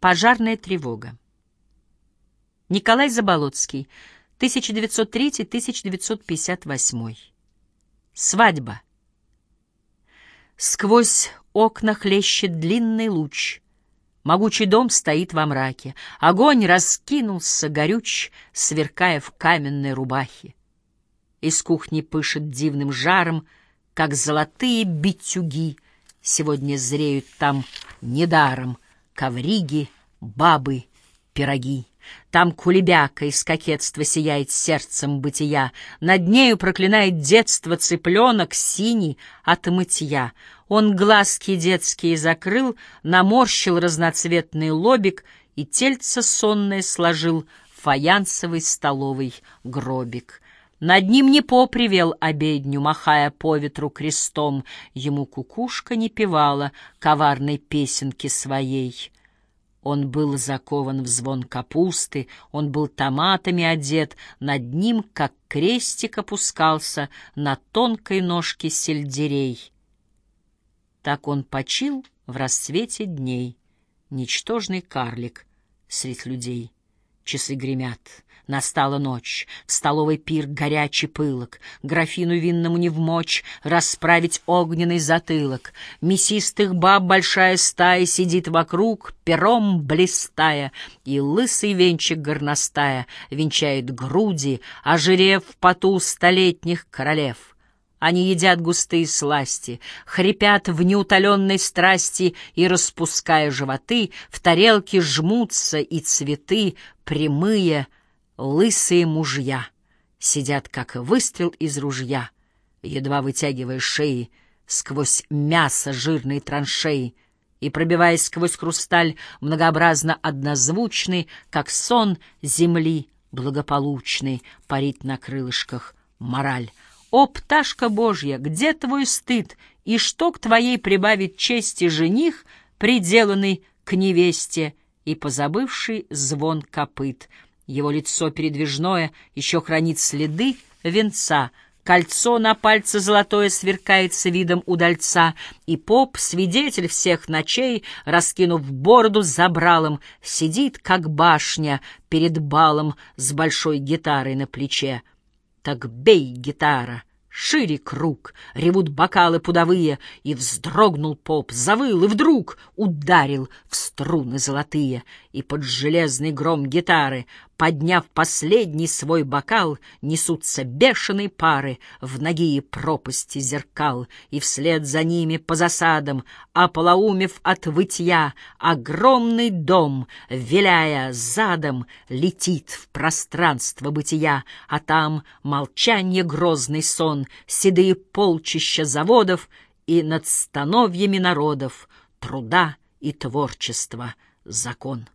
Пожарная тревога. Николай Заболоцкий, 1903-1958. Свадьба. Сквозь окна хлещет длинный луч. Могучий дом стоит во мраке. Огонь раскинулся горюч, сверкая в каменной рубахе. Из кухни пышет дивным жаром, как золотые битюги. Сегодня зреют там недаром ковриги, бабы, пироги. Там кулебяка из кокетства сияет сердцем бытия, Над нею проклинает детство цыпленок синий от мытья. Он глазки детские закрыл, наморщил разноцветный лобик И тельце сонное сложил в фаянсовый столовый гробик. Над ним не попривел обедню, махая по ветру крестом, Ему кукушка не певала коварной песенки своей. Он был закован в звон капусты, он был томатами одет, над ним, как крестик, опускался на тонкой ножке сельдерей. Так он почил в расцвете дней, ничтожный карлик средь людей. Часы гремят, Настала ночь, в столовой пир горячий пылок, Графину винному не вмочь расправить огненный затылок. Мясистых баб большая стая сидит вокруг, пером блистая, И лысый венчик горностая венчает груди, Ожирев в поту столетних королев. Они едят густые сласти, хрипят в неутоленной страсти и, распуская животы, в тарелке жмутся и цветы прямые — лысые мужья сидят, как выстрел из ружья, едва вытягивая шеи сквозь мясо жирной траншеи и пробиваясь сквозь хрусталь многообразно однозвучный, как сон земли благополучный, парит на крылышках мораль. О, пташка Божья, где твой стыд, и что к твоей прибавит чести жених, приделанный к невесте и позабывший звон копыт — его лицо передвижное еще хранит следы венца, кольцо на пальце золотое сверкается видом удальца, и поп, свидетель всех ночей, раскинув бороду забралом, сидит, как башня, перед балом с большой гитарой на плече. Так бей, гитара! Шире круг, ревут бокалы пудовые, и вздрогнул поп, завыл и вдруг ударил в струны золотые, и под железный гром гитары Подняв последний свой бокал, несутся бешеные пары в ноги пропасти зеркал, и вслед за ними по засадам, ополоумев от вытья, огромный дом, виляя задом, летит в пространство бытия, а там молчание грозный сон, седые полчища заводов и над становьями народов труда и творчества закон.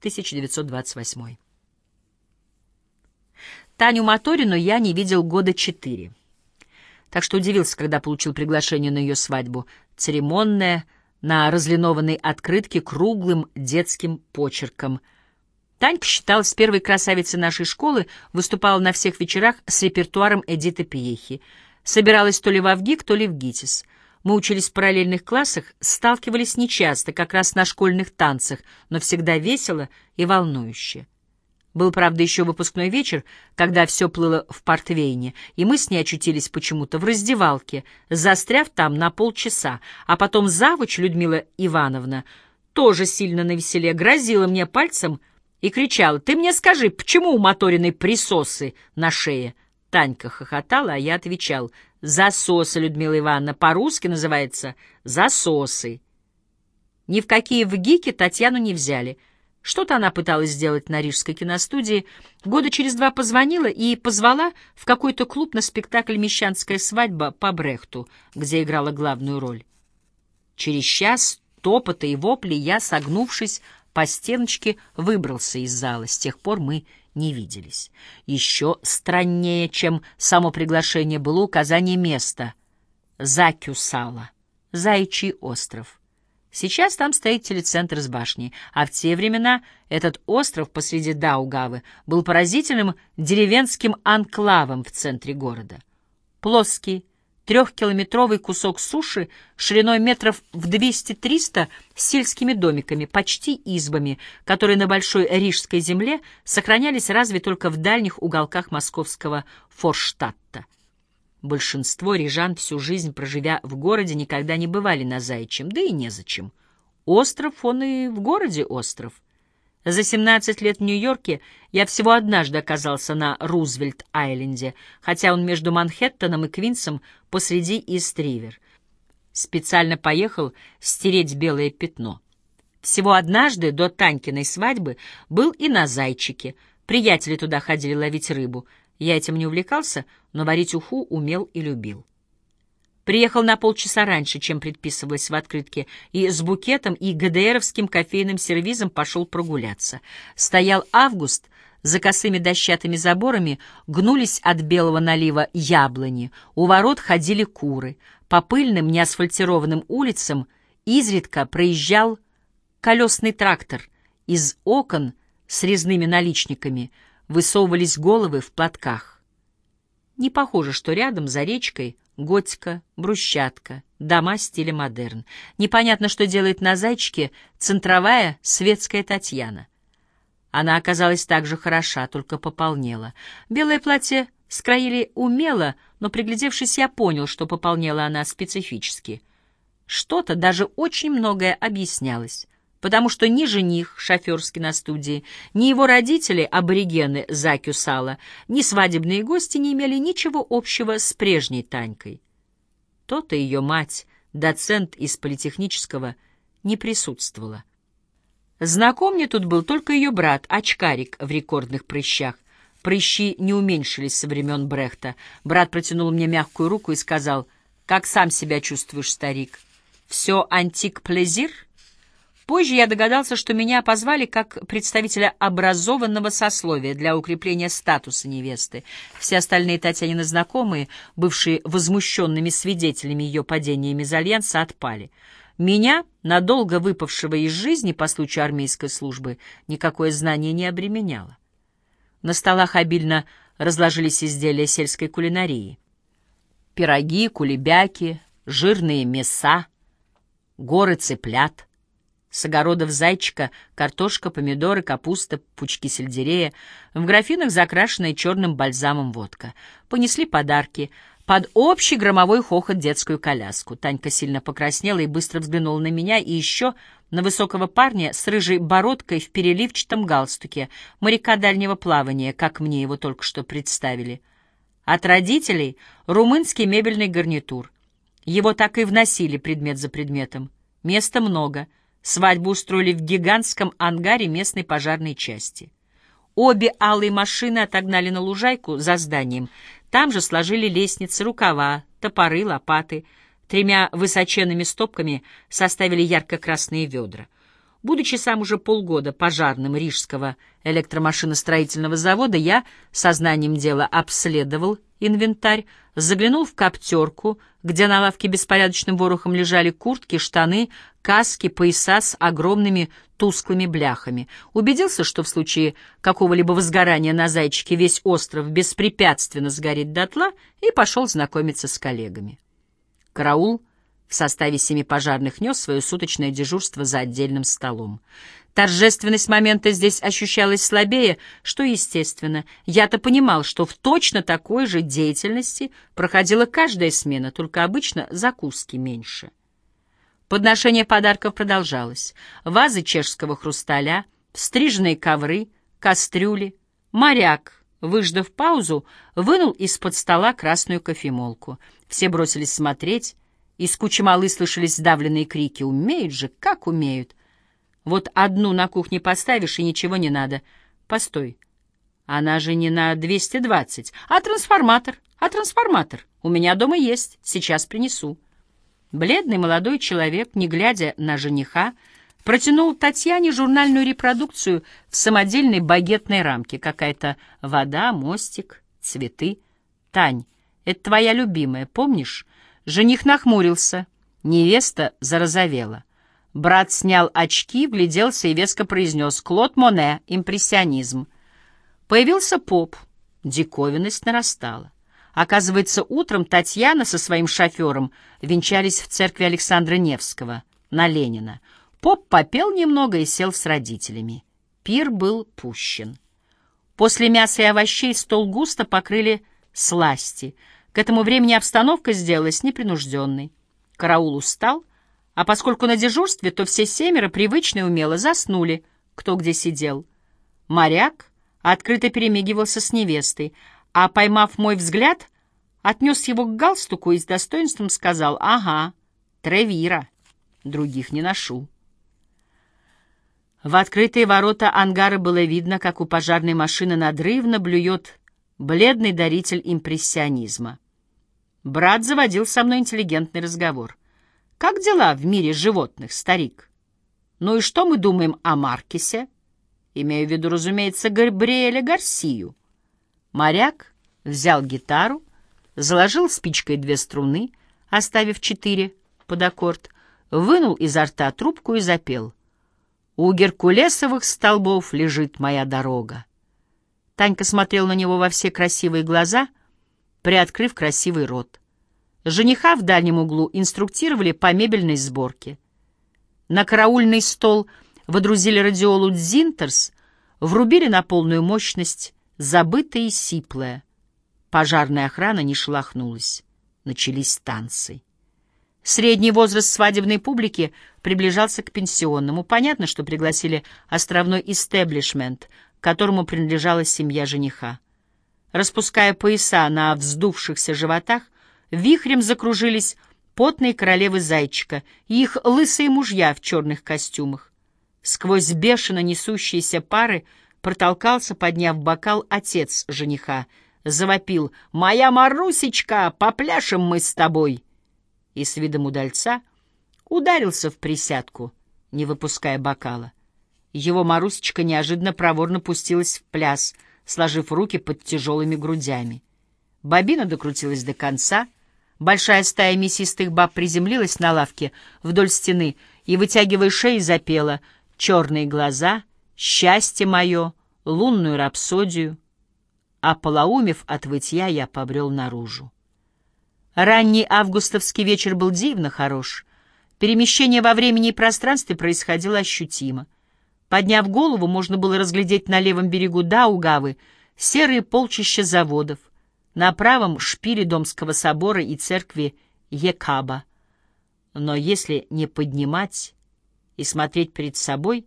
1928. Таню Моторину я не видел года четыре. Так что удивился, когда получил приглашение на ее свадьбу. Церемонная, на разлинованной открытке круглым детским почерком. Танька считалась первой красавицей нашей школы, выступала на всех вечерах с репертуаром Эдиты Пьехи. Собиралась то ли в Авгик, то ли в ГИТИС. Мы учились в параллельных классах, сталкивались нечасто, как раз на школьных танцах, но всегда весело и волнующе. Был, правда, еще выпускной вечер, когда все плыло в портвейне, и мы с ней очутились почему-то в раздевалке, застряв там на полчаса, а потом завуч Людмила Ивановна, тоже сильно навеселе, грозила мне пальцем и кричала, «Ты мне скажи, почему у Моториной присосы на шее?» Танька хохотала, а я отвечал, «Засосы, Людмила Ивановна, по-русски называется засосы». Ни в какие в ГИКе Татьяну не взяли. Что-то она пыталась сделать на Рижской киностудии. Года через два позвонила и позвала в какой-то клуб на спектакль «Мещанская свадьба» по Брехту, где играла главную роль. Через час топота и вопли я, согнувшись по стеночке, выбрался из зала. С тех пор мы не виделись. Еще страннее, чем само приглашение, было указание места — Закюсала, Заячий остров. Сейчас там стоит телецентр с башней, а в те времена этот остров посреди Даугавы был поразительным деревенским анклавом в центре города. Плоский, трехкилометровый кусок суши шириной метров в 200-300 с сельскими домиками, почти избами, которые на большой рижской земле сохранялись разве только в дальних уголках московского Форштадта. Большинство рижан, всю жизнь проживя в городе, никогда не бывали на Зайчем, да и незачем. Остров, он и в городе остров. За 17 лет в Нью-Йорке я всего однажды оказался на Рузвельт-Айленде, хотя он между Манхэттеном и Квинсом посреди Ист-Ривер. Специально поехал стереть белое пятно. Всего однажды до Танькиной свадьбы был и на Зайчике. Приятели туда ходили ловить рыбу. Я этим не увлекался, но варить уху умел и любил. Приехал на полчаса раньше, чем предписывалось в открытке, и с букетом и ГДРовским кофейным сервизом пошел прогуляться. Стоял август, за косыми дощатыми заборами гнулись от белого налива яблони, у ворот ходили куры. По пыльным, неасфальтированным улицам изредка проезжал колесный трактор. Из окон с резными наличниками высовывались головы в платках. Не похоже, что рядом, за речкой, Готика, брусчатка, дома стиля модерн. Непонятно, что делает на зайчике центровая светская Татьяна. Она оказалась так же хороша, только пополнела. Белое платье скроили умело, но, приглядевшись, я понял, что пополнела она специфически. Что-то, даже очень многое объяснялось потому что ни жених, шоферский на студии, ни его родители, аборигены Закю Сала, ни свадебные гости не имели ничего общего с прежней Танькой. То-то ее мать, доцент из политехнического, не присутствовала. Знаком мне тут был только ее брат, очкарик в рекордных прыщах. Прыщи не уменьшились со времен Брехта. Брат протянул мне мягкую руку и сказал, «Как сам себя чувствуешь, старик? Все антик-плезир?» Позже я догадался, что меня позвали как представителя образованного сословия для укрепления статуса невесты. Все остальные Татьянины знакомые, бывшие возмущенными свидетелями ее падения мезальянса, отпали. Меня, надолго выпавшего из жизни по случаю армейской службы, никакое знание не обременяло. На столах обильно разложились изделия сельской кулинарии. Пироги, кулебяки, жирные мяса, горы цыплят — с огородов зайчика картошка, помидоры, капуста, пучки сельдерея. В графинах закрашенная черным бальзамом водка. Понесли подарки. Под общий громовой хохот детскую коляску. Танька сильно покраснела и быстро взглянула на меня и еще на высокого парня с рыжей бородкой в переливчатом галстуке, моряка дальнего плавания, как мне его только что представили. От родителей румынский мебельный гарнитур. Его так и вносили предмет за предметом. Места много — Свадьбу устроили в гигантском ангаре местной пожарной части. Обе алые машины отогнали на лужайку за зданием. Там же сложили лестницы, рукава, топоры, лопаты. Тремя высоченными стопками составили ярко-красные ведра. Будучи сам уже полгода пожарным Рижского электромашиностроительного завода, я сознанием дела обследовал инвентарь, заглянул в коптерку, где на лавке беспорядочным ворохом лежали куртки, штаны, каски, пояса с огромными тусклыми бляхами. Убедился, что в случае какого-либо возгорания на зайчике весь остров беспрепятственно сгорит дотла, и пошел знакомиться с коллегами. Караул в составе семи пожарных нес свое суточное дежурство за отдельным столом. Торжественность момента здесь ощущалась слабее, что естественно. Я-то понимал, что в точно такой же деятельности проходила каждая смена, только обычно закуски меньше. Подношение подарков продолжалось. Вазы чешского хрусталя, стриженные ковры, кастрюли. Моряк, выждав паузу, вынул из-под стола красную кофемолку. Все бросились смотреть. Из кучи малы слышались сдавленные крики. «Умеют же, как умеют!» Вот одну на кухне поставишь, и ничего не надо. Постой. Она же не на 220, а трансформатор. А трансформатор у меня дома есть, сейчас принесу. Бледный молодой человек, не глядя на жениха, протянул Татьяне журнальную репродукцию в самодельной багетной рамке. Какая-то вода, мостик, цветы. Тань, это твоя любимая, помнишь? Жених нахмурился. Невеста зарозовела. Брат снял очки, вгляделся и веско произнес «Клод Моне, импрессионизм». Появился поп. Диковинность нарастала. Оказывается, утром Татьяна со своим шофером венчались в церкви Александра Невского на Ленина. Поп попел немного и сел с родителями. Пир был пущен. После мяса и овощей стол густо покрыли сласти. К этому времени обстановка сделалась непринужденной. Караул устал, а поскольку на дежурстве, то все семеро привычно и умело заснули, кто где сидел. Моряк открыто перемигивался с невестой, а, поймав мой взгляд, отнес его к галстуку и с достоинством сказал «Ага, Тревира, других не ношу». В открытые ворота ангара было видно, как у пожарной машины надрывно блюет бледный даритель импрессионизма. Брат заводил со мной интеллигентный разговор. «Как дела в мире животных, старик? Ну и что мы думаем о Маркесе?» Имею в виду, разумеется, Габриэля Гарсию. Моряк взял гитару, заложил спичкой две струны, оставив четыре под аккорд, вынул изо рта трубку и запел. У геркулесовых столбов лежит моя дорога. Танька смотрел на него во все красивые глаза, приоткрыв красивый рот. Жениха в дальнем углу инструктировали по мебельной сборке. На караульный стол водрузили радиолу «Дзинтерс», врубили на полную мощность, забытое и сиплое. Пожарная охрана не шелохнулась. Начались танцы. Средний возраст свадебной публики приближался к пенсионному. Понятно, что пригласили островной истеблишмент, которому принадлежала семья жениха. Распуская пояса на вздувшихся животах, вихрем закружились потные королевы зайчика и их лысые мужья в черных костюмах. Сквозь бешено несущиеся пары протолкался, подняв бокал, отец жениха. Завопил «Моя Марусечка, попляшем мы с тобой!» и с видом удальца ударился в присядку, не выпуская бокала. Его Марусечка неожиданно проворно пустилась в пляс, сложив руки под тяжелыми грудями. Бобина докрутилась до конца, большая стая мясистых баб приземлилась на лавке вдоль стены и, вытягивая шеи, запела «Черные глаза», «Счастье мое», «Лунную рапсодию», а полоумев от вытья я побрел наружу. Ранний августовский вечер был дивно хорош. Перемещение во времени и пространстве происходило ощутимо. Подняв голову, можно было разглядеть на левом берегу Даугавы серые полчища заводов, на правом — шпили Домского собора и церкви Екаба. Но если не поднимать и смотреть перед собой,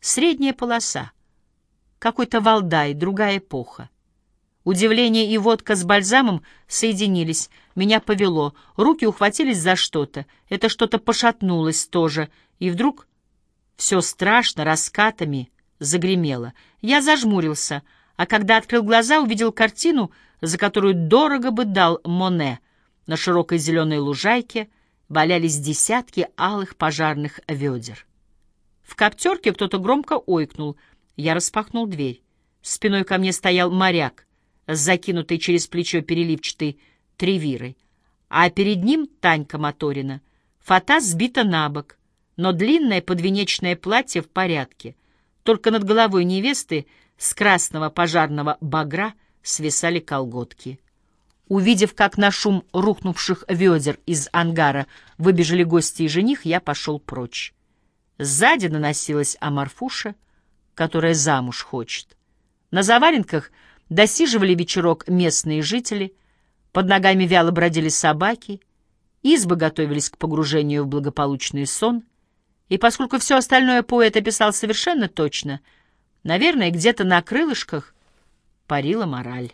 средняя полоса, какой-то Валдай, другая эпоха. Удивление и водка с бальзамом соединились. Меня повело. Руки ухватились за что-то. Это что-то пошатнулось тоже. И вдруг все страшно, раскатами загремело. Я зажмурился, а когда открыл глаза, увидел картину, за которую дорого бы дал Моне. На широкой зеленой лужайке валялись десятки алых пожарных ведер. В коптерке кто-то громко ойкнул. Я распахнул дверь. Спиной ко мне стоял моряк с закинутой через плечо переливчатой тревирой, а перед ним Танька Моторина. Фата сбита на бок, но длинное подвенечное платье в порядке. Только над головой невесты с красного пожарного багра свисали колготки. Увидев, как на шум рухнувших ведер из ангара выбежали гости и жених, я пошел прочь. Сзади наносилась Амарфуша, которая замуж хочет. На заваленках — Досиживали вечерок местные жители, под ногами вяло бродили собаки, избы готовились к погружению в благополучный сон, и поскольку все остальное поэт описал совершенно точно, наверное, где-то на крылышках парила мораль.